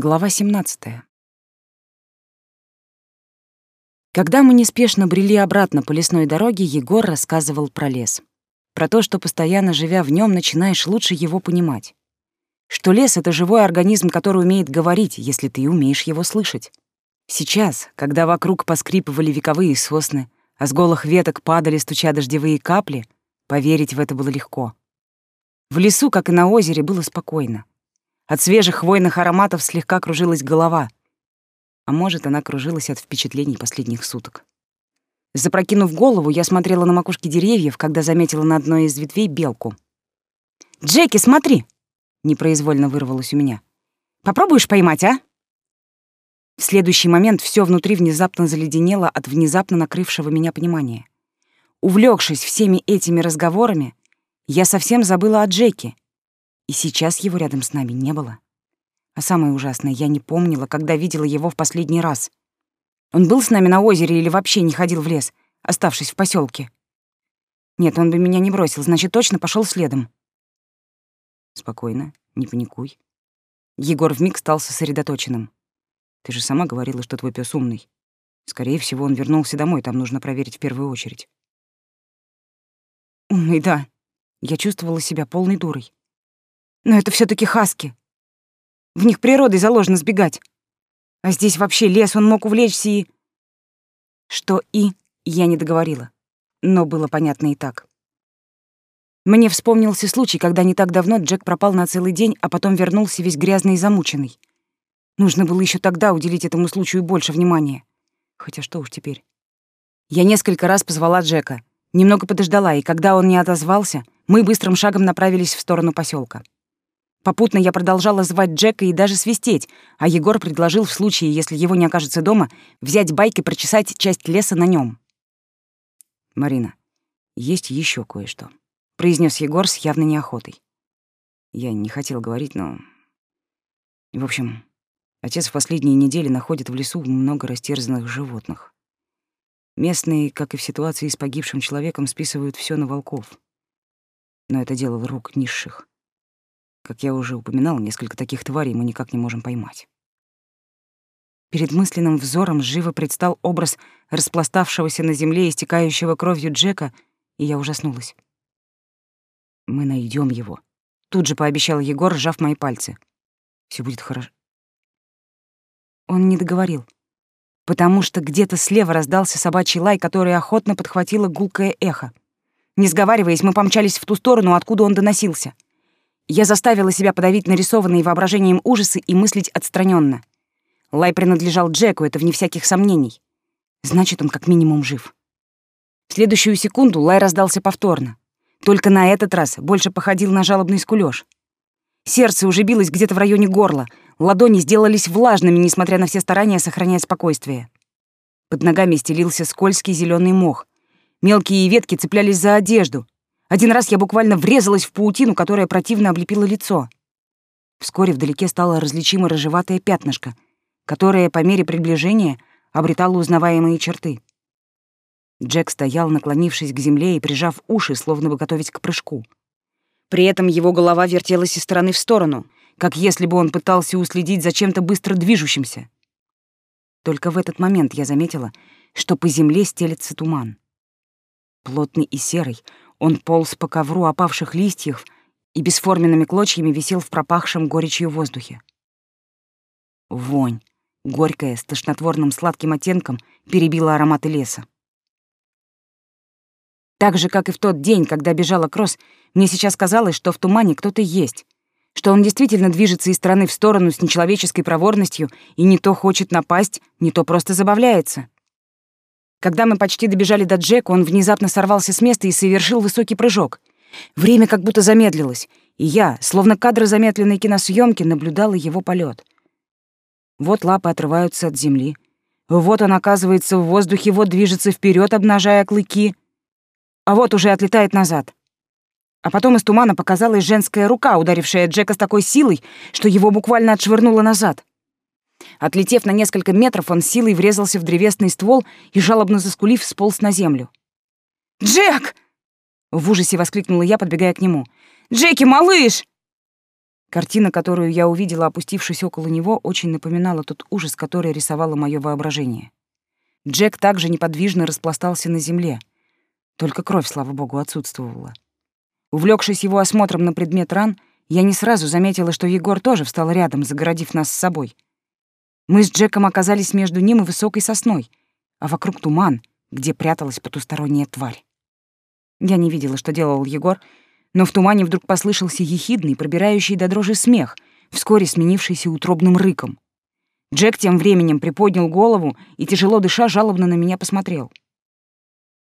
Глава 17. Когда мы неспешно брели обратно по лесной дороге, Егор рассказывал про лес. Про то, что постоянно живя в нем, начинаешь лучше его понимать. Что лес — это живой организм, который умеет говорить, если ты умеешь его слышать. Сейчас, когда вокруг поскрипывали вековые сосны, а с голых веток падали, стуча дождевые капли, поверить в это было легко. В лесу, как и на озере, было спокойно. От свежих хвойных ароматов слегка кружилась голова. А может, она кружилась от впечатлений последних суток. Запрокинув голову, я смотрела на макушки деревьев, когда заметила на одной из ветвей белку. «Джеки, смотри!» — непроизвольно вырвалось у меня. «Попробуешь поймать, а?» В следующий момент все внутри внезапно заледенело от внезапно накрывшего меня понимания. Увлекшись всеми этими разговорами, я совсем забыла о Джеки — и сейчас его рядом с нами не было. А самое ужасное, я не помнила, когда видела его в последний раз. Он был с нами на озере или вообще не ходил в лес, оставшись в поселке. Нет, он бы меня не бросил, значит, точно пошел следом. Спокойно, не паникуй. Егор вмиг стал сосредоточенным. Ты же сама говорила, что твой пес умный. Скорее всего, он вернулся домой, там нужно проверить в первую очередь. Умный, да. Я чувствовала себя полной дурой. Но это все таки хаски. В них природой заложено сбегать. А здесь вообще лес, он мог увлечься и... Что «и» я не договорила, но было понятно и так. Мне вспомнился случай, когда не так давно Джек пропал на целый день, а потом вернулся весь грязный и замученный. Нужно было еще тогда уделить этому случаю больше внимания. Хотя что уж теперь. Я несколько раз позвала Джека, немного подождала, и когда он не отозвался, мы быстрым шагом направились в сторону поселка. Попутно я продолжала звать Джека и даже свистеть, а Егор предложил в случае, если его не окажется дома, взять байк и прочесать часть леса на нем. «Марина, есть еще кое-что», — произнес Егор с явной неохотой. Я не хотел говорить, но... В общем, отец в последние недели находит в лесу много растерзанных животных. Местные, как и в ситуации с погибшим человеком, списывают все на волков. Но это дело рук низших. Как я уже упоминал, несколько таких тварей мы никак не можем поймать. Перед мысленным взором живо предстал образ распластавшегося на земле истекающего кровью Джека, и я ужаснулась. «Мы найдем его», — тут же пообещал Егор, сжав мои пальцы. Все будет хорошо». Он не договорил, потому что где-то слева раздался собачий лай, который охотно подхватило гулкое эхо. Не сговариваясь, мы помчались в ту сторону, откуда он доносился — я заставила себя подавить нарисованные воображением ужасы и мыслить отстраненно. Лай принадлежал Джеку, это вне всяких сомнений. Значит, он как минимум жив. В следующую секунду Лай раздался повторно. Только на этот раз больше походил на жалобный скулёж. Сердце уже билось где-то в районе горла, ладони сделались влажными, несмотря на все старания сохранять спокойствие. Под ногами стелился скользкий зеленый мох. Мелкие ветки цеплялись за одежду, один раз я буквально врезалась в паутину, которая противно облепила лицо. Вскоре вдалеке стало различимо рыжеватое пятнышко, которое по мере приближения обретало узнаваемые черты. Джек стоял, наклонившись к земле и прижав уши, словно бы готовясь к прыжку. При этом его голова вертелась из стороны в сторону, как если бы он пытался уследить за чем-то быстро движущимся. Только в этот момент я заметила, что по земле стелется туман. Плотный и серый, он полз по ковру опавших листьев и бесформенными клочьями висел в пропахшем горечью воздухе. Вонь, горькая, с тошнотворным сладким оттенком, перебила ароматы леса. Так же, как и в тот день, когда бежала Кросс, мне сейчас казалось, что в тумане кто-то есть, что он действительно движется из стороны в сторону с нечеловеческой проворностью и не то хочет напасть, не то просто забавляется. Когда мы почти добежали до Джека, он внезапно сорвался с места и совершил высокий прыжок. Время как будто замедлилось, и я, словно кадры замедленной киносъемки, наблюдала его полет. Вот лапы отрываются от земли. Вот он оказывается в воздухе, вот движется вперед, обнажая клыки. А вот уже отлетает назад. А потом из тумана показалась женская рука, ударившая Джека с такой силой, что его буквально отшвырнуло назад. Отлетев на несколько метров, он силой врезался в древесный ствол и, жалобно заскулив, сполз на землю. «Джек!» — в ужасе воскликнула я, подбегая к нему. «Джеки, малыш!» Картина, которую я увидела, опустившись около него, очень напоминала тот ужас, который рисовало мое воображение. Джек также неподвижно распластался на земле. Только кровь, слава богу, отсутствовала. Увлекшись его осмотром на предмет ран, я не сразу заметила, что Егор тоже встал рядом, загородив нас с собой. Мы с Джеком оказались между ним и высокой сосной, а вокруг туман, где пряталась потусторонняя тварь. Я не видела, что делал Егор, но в тумане вдруг послышался ехидный, пробирающий до дрожи смех, вскоре сменившийся утробным рыком. Джек тем временем приподнял голову и, тяжело дыша, жалобно на меня посмотрел.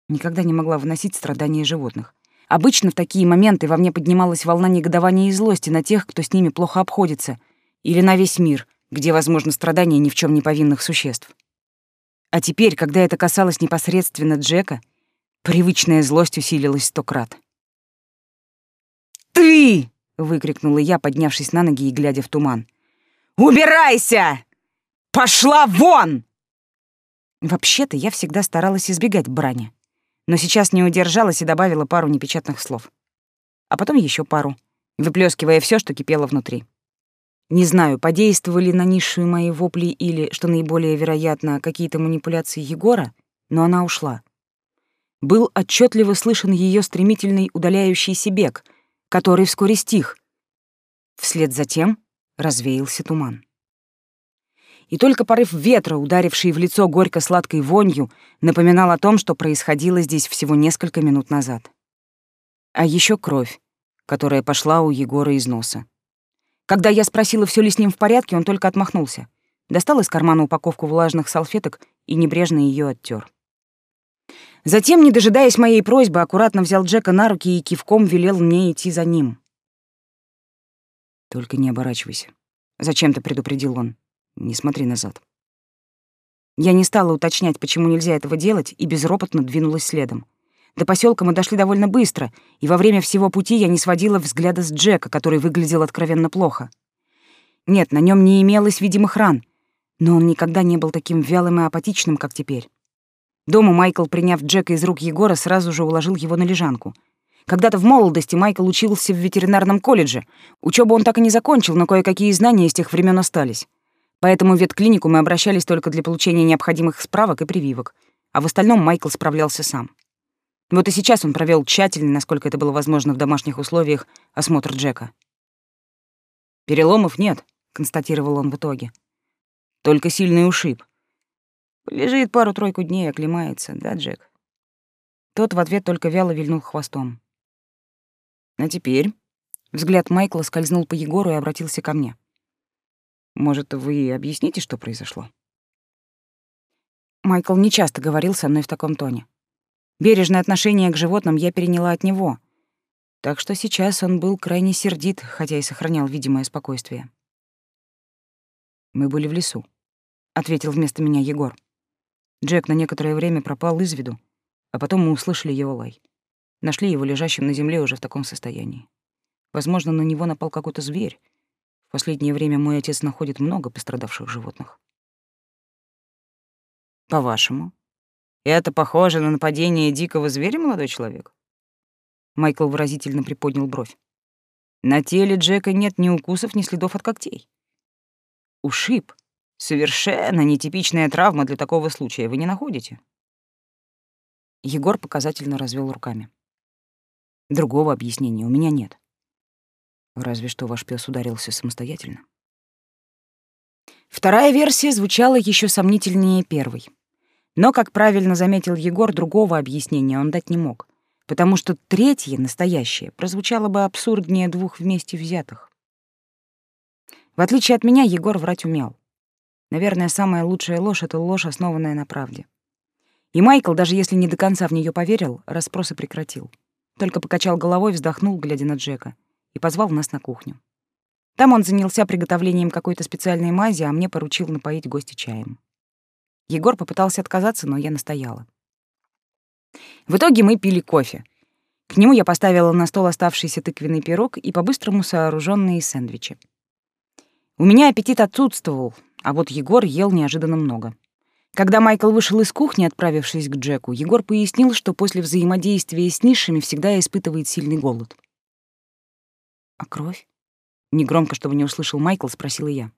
Никогда не могла выносить страдания животных. Обычно в такие моменты во мне поднималась волна негодования и злости на тех, кто с ними плохо обходится, или на весь мир, где возможно страдания ни в чем не повинных существ. А теперь, когда это касалось непосредственно Джека, привычная злость усилилась сто крат. «Ты!» — выкрикнула я, поднявшись на ноги и глядя в туман. «Убирайся! Пошла вон!» Вообще-то я всегда старалась избегать брани, но сейчас не удержалась и добавила пару непечатных слов. А потом еще пару, выплескивая все, что кипело внутри. Не знаю, подействовали на низшие мои вопли или, что наиболее вероятно, какие-то манипуляции Егора, но она ушла. Был отчетливо слышен ее стремительный удаляющийся бег, который вскоре стих. Вслед за тем развеялся туман. И только порыв ветра, ударивший в лицо горько-сладкой вонью, напоминал о том, что происходило здесь всего несколько минут назад. А еще кровь, которая пошла у Егора из носа. Когда я спросила, все ли с ним в порядке, он только отмахнулся. Достал из кармана упаковку влажных салфеток и небрежно ее оттер. Затем, не дожидаясь моей просьбы, аккуратно взял Джека на руки и кивком велел мне идти за ним. «Только не оборачивайся», — зачем-то предупредил он. «Не смотри назад». Я не стала уточнять, почему нельзя этого делать, и безропотно двинулась следом. До поселка мы дошли довольно быстро, и во время всего пути я не сводила взгляда с Джека, который выглядел откровенно плохо. Нет, на нем не имелось видимых ран, но он никогда не был таким вялым и апатичным, как теперь. Дома Майкл, приняв Джека из рук Егора, сразу же уложил его на лежанку. Когда-то в молодости Майкл учился в ветеринарном колледже. Учебу он так и не закончил, но кое-какие знания из тех времен остались. Поэтому в ветклинику мы обращались только для получения необходимых справок и прививок, а в остальном Майкл справлялся сам. Вот и сейчас он провел тщательный, насколько это было возможно в домашних условиях, осмотр Джека. «Переломов нет», — констатировал он в итоге. «Только сильный ушиб. Лежит пару-тройку дней, оклемается, да, Джек?» Тот в ответ только вяло вильнул хвостом. «А теперь...» Взгляд Майкла скользнул по Егору и обратился ко мне. «Может, вы объясните, что произошло?» Майкл нечасто говорил со мной в таком тоне. Бережное отношение к животным я переняла от него. Так что сейчас он был крайне сердит, хотя и сохранял видимое спокойствие. «Мы были в лесу», — ответил вместо меня Егор. Джек на некоторое время пропал из виду, а потом мы услышали его лай. Нашли его лежащим на земле уже в таком состоянии. Возможно, на него напал какой-то зверь. В последнее время мой отец находит много пострадавших животных. По-вашему, это похоже на нападение дикого зверя, молодой человек? Майкл выразительно приподнял бровь. На теле Джека нет ни укусов, ни следов от когтей. Ушиб. Совершенно нетипичная травма для такого случая, вы не находите? Егор показательно развел руками. Другого объяснения у меня нет. Разве что ваш пес ударился самостоятельно. Вторая версия звучала еще сомнительнее первой. Но, как правильно заметил Егор, другого объяснения он дать не мог, потому что третье, настоящее, прозвучало бы абсурднее двух вместе взятых. В отличие от меня, Егор врать умел. Наверное, самая лучшая ложь — это ложь, основанная на правде. И Майкл, даже если не до конца в нее поверил, расспросы прекратил. Только покачал головой, вздохнул, глядя на Джека, и позвал нас на кухню. Там он занялся приготовлением какой-то специальной мази, а мне поручил напоить гостя чаем. Егор попытался отказаться, но я настояла. В итоге мы пили кофе. К нему я поставила на стол оставшийся тыквенный пирог и по-быстрому сооруженные сэндвичи. У меня аппетит отсутствовал, а вот Егор ел неожиданно много. Когда Майкл вышел из кухни, отправившись к Джеку, Егор пояснил, что после взаимодействия с низшими всегда испытывает сильный голод. «А кровь?» Негромко, чтобы не услышал Майкл, спросила я.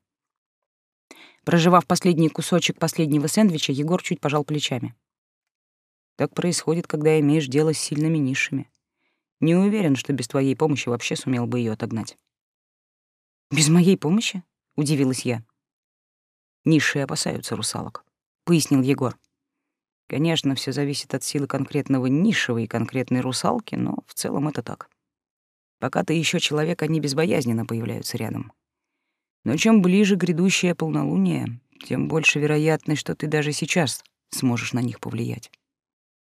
Проживав последний кусочек последнего сэндвича, Егор чуть пожал плечами. Так происходит, когда имеешь дело с сильными низшими. Не уверен, что без твоей помощи вообще сумел бы ее отогнать. Без моей помощи? удивилась я. Низшие опасаются русалок, пояснил Егор. Конечно, все зависит от силы конкретного низшего и конкретной русалки, но в целом это так. Пока ты еще человек, они безбоязненно появляются рядом. Но чем ближе грядущее полнолуние, тем больше вероятность, что ты даже сейчас сможешь на них повлиять.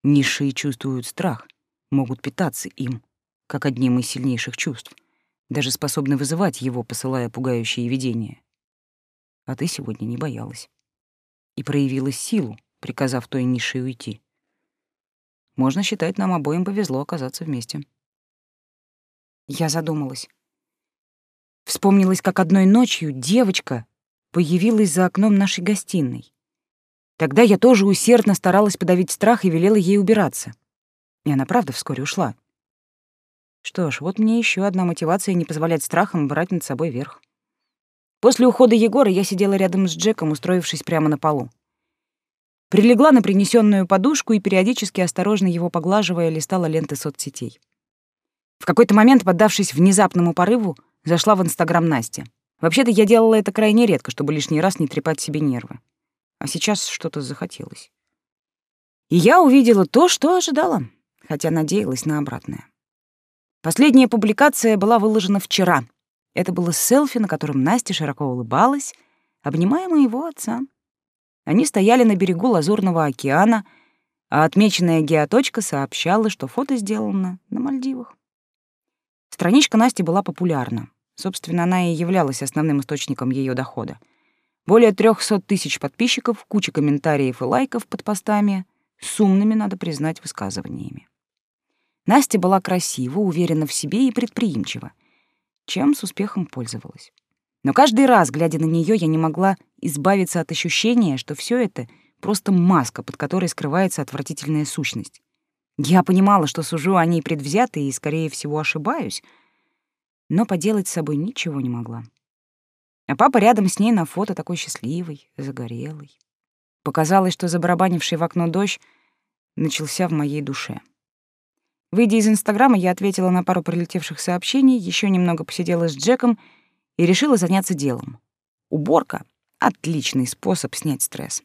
Низшие чувствуют страх, могут питаться им, как одним из сильнейших чувств, даже способны вызывать его, посылая пугающие видения. А ты сегодня не боялась. И проявила силу, приказав той низшей уйти. Можно считать, нам обоим повезло оказаться вместе. Я задумалась. Вспомнилось, как одной ночью девочка появилась за окном нашей гостиной. Тогда я тоже усердно старалась подавить страх и велела ей убираться. И она, правда, вскоре ушла. Что ж, вот мне еще одна мотивация не позволять страхам брать над собой верх. После ухода Егора я сидела рядом с Джеком, устроившись прямо на полу. Прилегла на принесенную подушку и периодически, осторожно его поглаживая, листала ленты соцсетей. В какой-то момент, поддавшись внезапному порыву, Зашла в Инстаграм Насти. Вообще-то я делала это крайне редко, чтобы лишний раз не трепать себе нервы. А сейчас что-то захотелось. И я увидела то, что ожидала, хотя надеялась на обратное. Последняя публикация была выложена вчера. Это было селфи, на котором Настя широко улыбалась, обнимая моего отца. Они стояли на берегу Лазурного океана, а отмеченная геоточка сообщала, что фото сделано на Мальдивах. Страничка Насти была популярна. Собственно, она и являлась основным источником ее дохода. Более 300 тысяч подписчиков, куча комментариев и лайков под постами, с умными, надо признать, высказываниями. Настя была красива, уверена в себе и предприимчива, чем с успехом пользовалась. Но каждый раз, глядя на нее, я не могла избавиться от ощущения, что все это просто маска, под которой скрывается отвратительная сущность. Я понимала, что сужу о ней предвзято и, скорее всего, ошибаюсь — но поделать с собой ничего не могла. А папа рядом с ней на фото такой счастливый, загорелый. Показалось, что забарабанивший в окно дождь начался в моей душе. Выйдя из Инстаграма, я ответила на пару прилетевших сообщений, еще немного посидела с Джеком и решила заняться делом. Уборка — отличный способ снять стресс.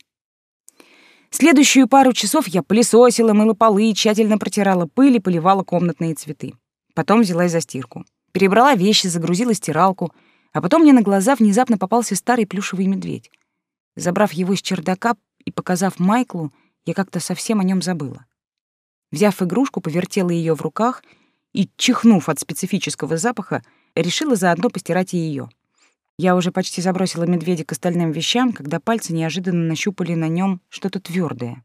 Следующую пару часов я пылесосила, мыла полы, тщательно протирала пыль и поливала комнатные цветы. Потом взялась за стирку. Перебрала вещи, загрузила стиралку, а потом мне на глаза внезапно попался старый плюшевый медведь. Забрав его из чердака и показав Майклу, я как-то совсем о нем забыла. Взяв игрушку, повертела ее в руках и, чихнув от специфического запаха, решила заодно постирать и ее. Я уже почти забросила медведя к остальным вещам, когда пальцы неожиданно нащупали на нем что-то твердое.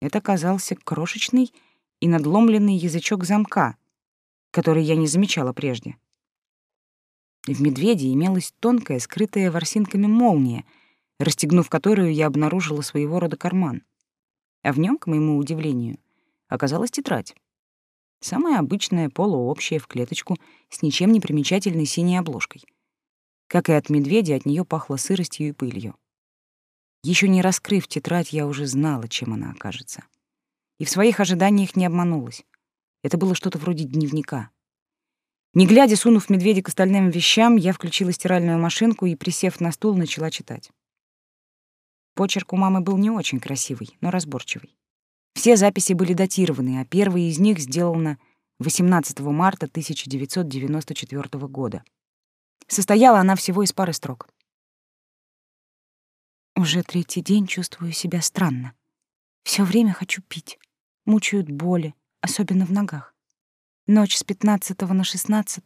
Это оказался крошечный и надломленный язычок замка, который я не замечала прежде. В медведе имелась тонкая, скрытая ворсинками молния, расстегнув которую я обнаружила своего рода карман. А в нем, к моему удивлению, оказалась тетрадь. Самая обычная, полуобщая, в клеточку, с ничем не примечательной синей обложкой. Как и от медведя, от нее пахло сыростью и пылью. Еще не раскрыв тетрадь, я уже знала, чем она окажется. И в своих ожиданиях не обманулась. Это было что-то вроде дневника. Не глядя, сунув медведя к остальным вещам, я включила стиральную машинку и, присев на стул, начала читать. Почерк у мамы был не очень красивый, но разборчивый. Все записи были датированы, а первая из них сделана 18 марта 1994 года. Состояла она всего из пары строк. Уже третий день чувствую себя странно. Все время хочу пить. Мучают боли, особенно в ногах. Ночь с 15 на 16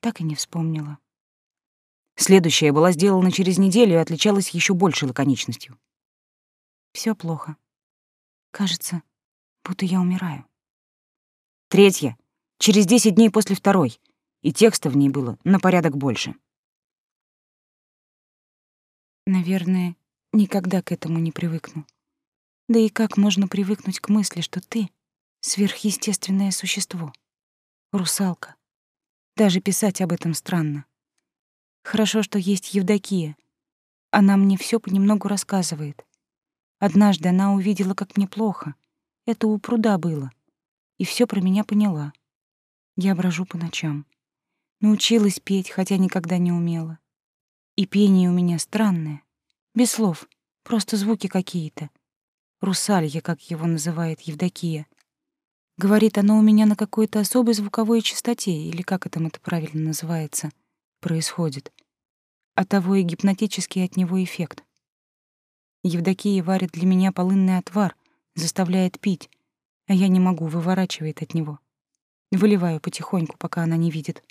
так и не вспомнила. Следующая была сделана через неделю и отличалась еще большей лаконичностью. Все плохо. Кажется, будто я умираю. Третья. Через 10 дней после второй. И текста в ней было на порядок больше. Наверное, никогда к этому не привыкну. Да и как можно привыкнуть к мысли, что ты сверхъестественное существо, русалка, Даже писать об этом странно. Хорошо, что есть Евдокия. Она мне все понемногу рассказывает. Однажды она увидела, как мне плохо. Это у пруда было. И все про меня поняла. Я брожу по ночам. Научилась петь, хотя никогда не умела. И пение у меня странное. Без слов, просто звуки какие-то. Русалья, как его называет Евдокия. Говорит, оно у меня на какой-то особой звуковой частоте, или как это это правильно называется, происходит. А того и гипнотический от него эффект. Евдокия варит для меня полынный отвар, заставляет пить, а я не могу, выворачивает от него. Выливаю потихоньку, пока она не видит.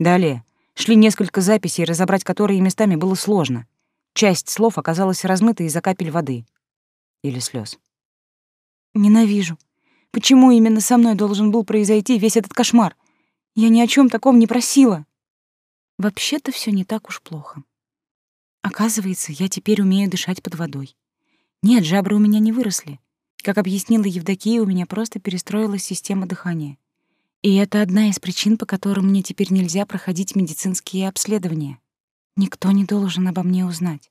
Далее шли несколько записей, разобрать которые местами было сложно. Часть слов оказалась размытой из-за капель воды. Или слез. Ненавижу. Почему именно со мной должен был произойти весь этот кошмар? Я ни о чем таком не просила. Вообще-то все не так уж плохо. Оказывается, я теперь умею дышать под водой. Нет, жабры у меня не выросли. Как объяснила Евдокия, у меня просто перестроилась система дыхания. И это одна из причин, по которым мне теперь нельзя проходить медицинские обследования. Никто не должен обо мне узнать.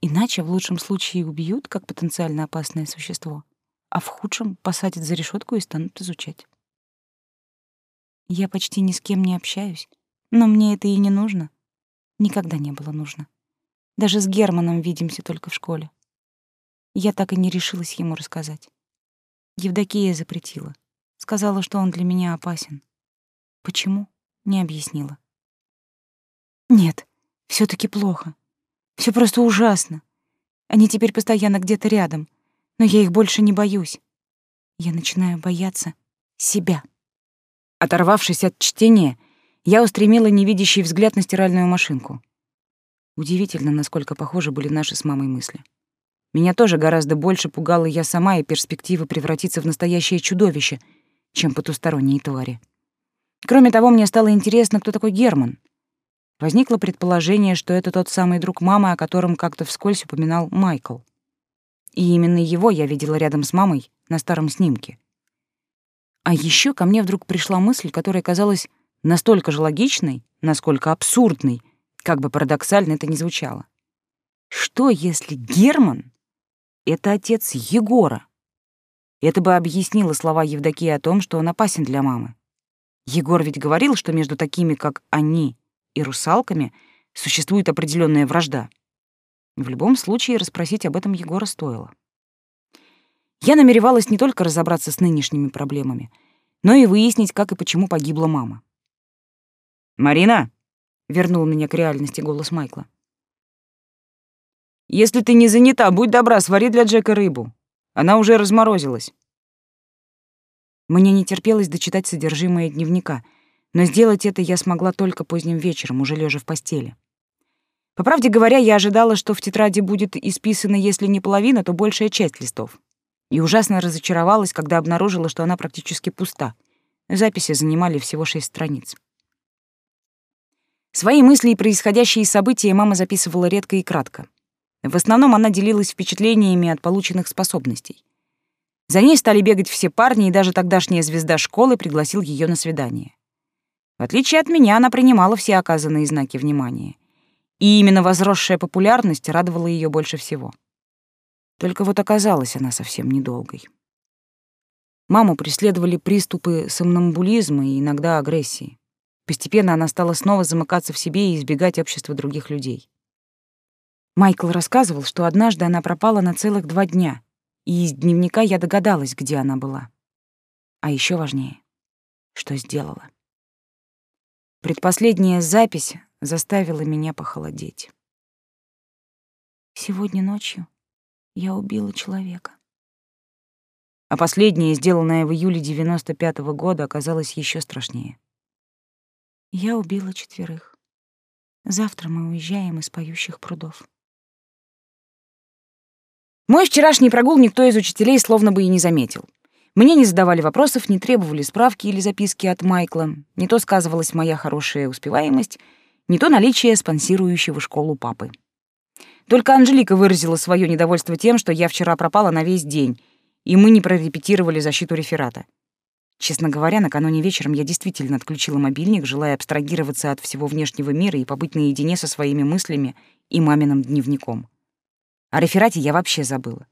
Иначе в лучшем случае убьют как потенциально опасное существо, а в худшем посадят за решетку и станут изучать. Я почти ни с кем не общаюсь, но мне это и не нужно. Никогда не было нужно. Даже с Германом видимся только в школе. Я так и не решилась ему рассказать. Евдокия запретила. Сказала, что он для меня опасен. Почему? Не объяснила. Нет, все таки плохо. Все просто ужасно. Они теперь постоянно где-то рядом, но я их больше не боюсь. Я начинаю бояться себя. Оторвавшись от чтения, я устремила невидящий взгляд на стиральную машинку. Удивительно, насколько похожи были наши с мамой мысли. Меня тоже гораздо больше пугала я сама и перспектива превратиться в настоящее чудовище, чем потусторонние твари. Кроме того, мне стало интересно, кто такой Герман. Возникло предположение, что это тот самый друг мамы, о котором как-то вскользь упоминал Майкл. И именно его я видела рядом с мамой на старом снимке. А еще ко мне вдруг пришла мысль, которая казалась настолько же логичной, насколько абсурдной — как бы парадоксально это ни звучало. Что, если Герман — это отец Егора? Это бы объяснило слова Евдокии о том, что он опасен для мамы. Егор ведь говорил, что между такими, как они, и русалками существует определенная вражда. В любом случае, расспросить об этом Егора стоило. Я намеревалась не только разобраться с нынешними проблемами, но и выяснить, как и почему погибла мама. «Марина!» вернул меня к реальности голос Майкла. Если ты не занята, будь добра, свари для Джека рыбу. Она уже разморозилась. Мне не терпелось дочитать содержимое дневника, но сделать это я смогла только поздним вечером, уже лежа в постели. По правде говоря, я ожидала, что в тетради будет исписана, если не половина, то большая часть листов. И ужасно разочаровалась, когда обнаружила, что она практически пуста. Записи занимали всего шесть страниц. Свои мысли и происходящие события мама записывала редко и кратко. В основном она делилась впечатлениями от полученных способностей. За ней стали бегать все парни, и даже тогдашняя звезда школы пригласил ее на свидание. В отличие от меня, она принимала все оказанные знаки внимания. И именно возросшая популярность радовала ее больше всего. Только вот оказалась она совсем недолгой. Маму преследовали приступы сомнамбулизма и иногда агрессии. Постепенно она стала снова замыкаться в себе и избегать общества других людей. Майкл рассказывал, что однажды она пропала на целых два дня, и из дневника я догадалась, где она была. А еще важнее, что сделала. Предпоследняя запись заставила меня похолодеть. Сегодня ночью я убила человека. А последняя, сделанная в июле 95 -го года, оказалась еще страшнее. Я убила четверых. Завтра мы уезжаем из поющих прудов. Мой вчерашний прогул никто из учителей словно бы и не заметил. Мне не задавали вопросов, не требовали справки или записки от Майкла. Не то сказывалась моя хорошая успеваемость, не то наличие спонсирующего школу папы. Только Анжелика выразила свое недовольство тем, что я вчера пропала на весь день, и мы не прорепетировали защиту реферата. Честно говоря, накануне вечером я действительно отключила мобильник, желая абстрагироваться от всего внешнего мира и побыть наедине со своими мыслями и маминым дневником. О реферате я вообще забыла.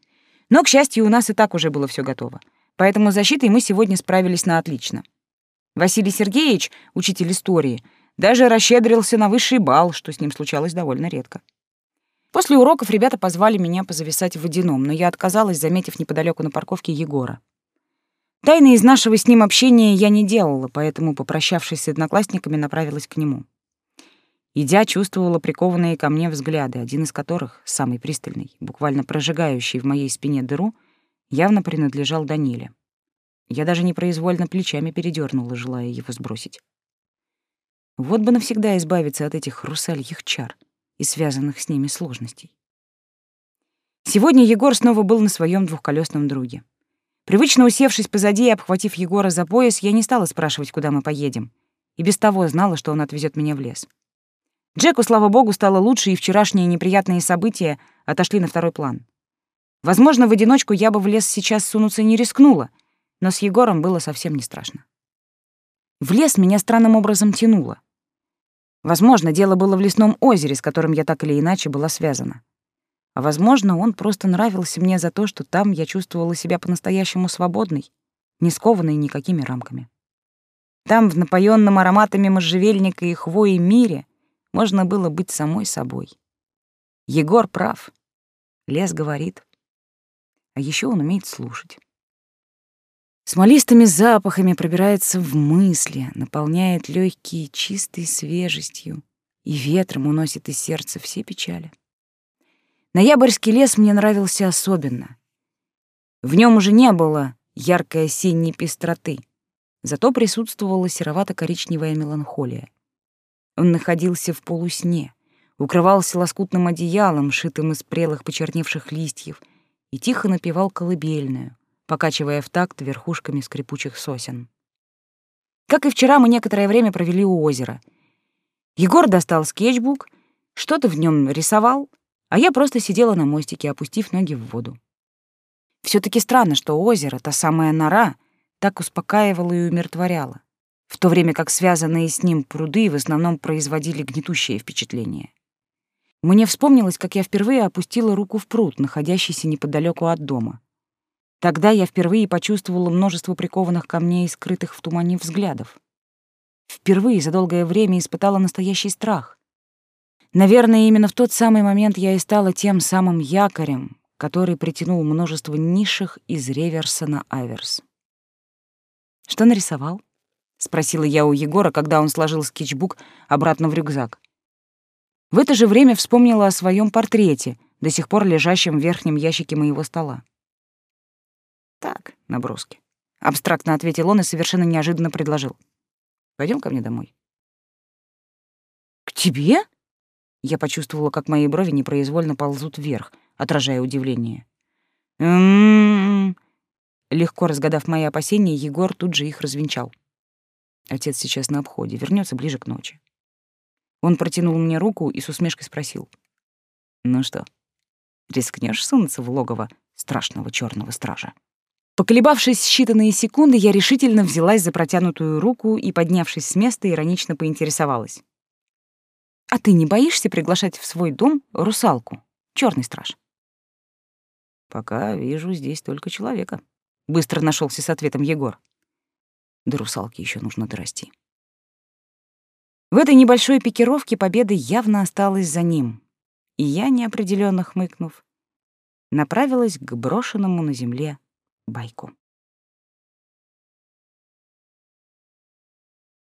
Но, к счастью, у нас и так уже было все готово. Поэтому с защитой мы сегодня справились на отлично. Василий Сергеевич, учитель истории, даже расщедрился на высший балл, что с ним случалось довольно редко. После уроков ребята позвали меня позависать в водяном, но я отказалась, заметив неподалеку на парковке Егора. Тайны из нашего с ним общения я не делала, поэтому, попрощавшись с одноклассниками, направилась к нему. Идя, чувствовала прикованные ко мне взгляды, один из которых, самый пристальный, буквально прожигающий в моей спине дыру, явно принадлежал Даниле. Я даже непроизвольно плечами передернула, желая его сбросить. Вот бы навсегда избавиться от этих русальих чар и связанных с ними сложностей. Сегодня Егор снова был на своем двухколесном друге. Привычно усевшись позади и обхватив Егора за пояс, я не стала спрашивать, куда мы поедем, и без того знала, что он отвезет меня в лес. Джеку, слава богу, стало лучше, и вчерашние неприятные события отошли на второй план. Возможно, в одиночку я бы в лес сейчас сунуться не рискнула, но с Егором было совсем не страшно. В лес меня странным образом тянуло. Возможно, дело было в лесном озере, с которым я так или иначе была связана. А возможно, он просто нравился мне за то, что там я чувствовала себя по-настоящему свободной, не скованной никакими рамками. Там, в напоенном ароматами можжевельника и хвои мире, можно было быть самой собой. Егор прав. Лес говорит. А еще он умеет слушать. Смолистыми запахами пробирается в мысли, наполняет легкие чистой свежестью и ветром уносит из сердца все печали. Ноябрьский лес мне нравился особенно. В нем уже не было яркой осенней пестроты, зато присутствовала серовато-коричневая меланхолия. Он находился в полусне, укрывался лоскутным одеялом, шитым из прелых почерневших листьев, и тихо напевал колыбельную, покачивая в такт верхушками скрипучих сосен. Как и вчера, мы некоторое время провели у озера. Егор достал скетчбук, что-то в нем рисовал, а я просто сидела на мостике, опустив ноги в воду. все таки странно, что озеро, та самая нора, так успокаивало и умиротворяло, в то время как связанные с ним пруды в основном производили гнетущее впечатление. Мне вспомнилось, как я впервые опустила руку в пруд, находящийся неподалеку от дома. Тогда я впервые почувствовала множество прикованных камней и скрытых в тумане взглядов. Впервые за долгое время испытала настоящий страх. Наверное, именно в тот самый момент я и стала тем самым якорем, который притянул множество низших из реверса на аверс. «Что нарисовал?» — спросила я у Егора, когда он сложил скетчбук обратно в рюкзак. В это же время вспомнила о своем портрете, до сих пор лежащем в верхнем ящике моего стола. Так, наброски. Абстрактно ответил он и совершенно неожиданно предложил. Пойдем ко мне домой. К тебе? Я почувствовала, как мои брови непроизвольно ползут вверх, отражая удивление. М-м-м. Легко разгадав мои опасения, Егор тут же их развенчал. Отец сейчас на обходе, вернется ближе к ночи. Он протянул мне руку и с усмешкой спросил: "Ну что, рискнешь сунуться в логово страшного черного стража?" Поколебавшись считанные секунды, я решительно взялась за протянутую руку и, поднявшись с места, иронично поинтересовалась. «А ты не боишься приглашать в свой дом русалку, черный страж?» «Пока вижу здесь только человека», — быстро нашелся с ответом Егор. До русалки еще нужно дорасти. В этой небольшой пикировке победа явно осталась за ним, и я, неопределенно хмыкнув, направилась к брошенному на земле байку.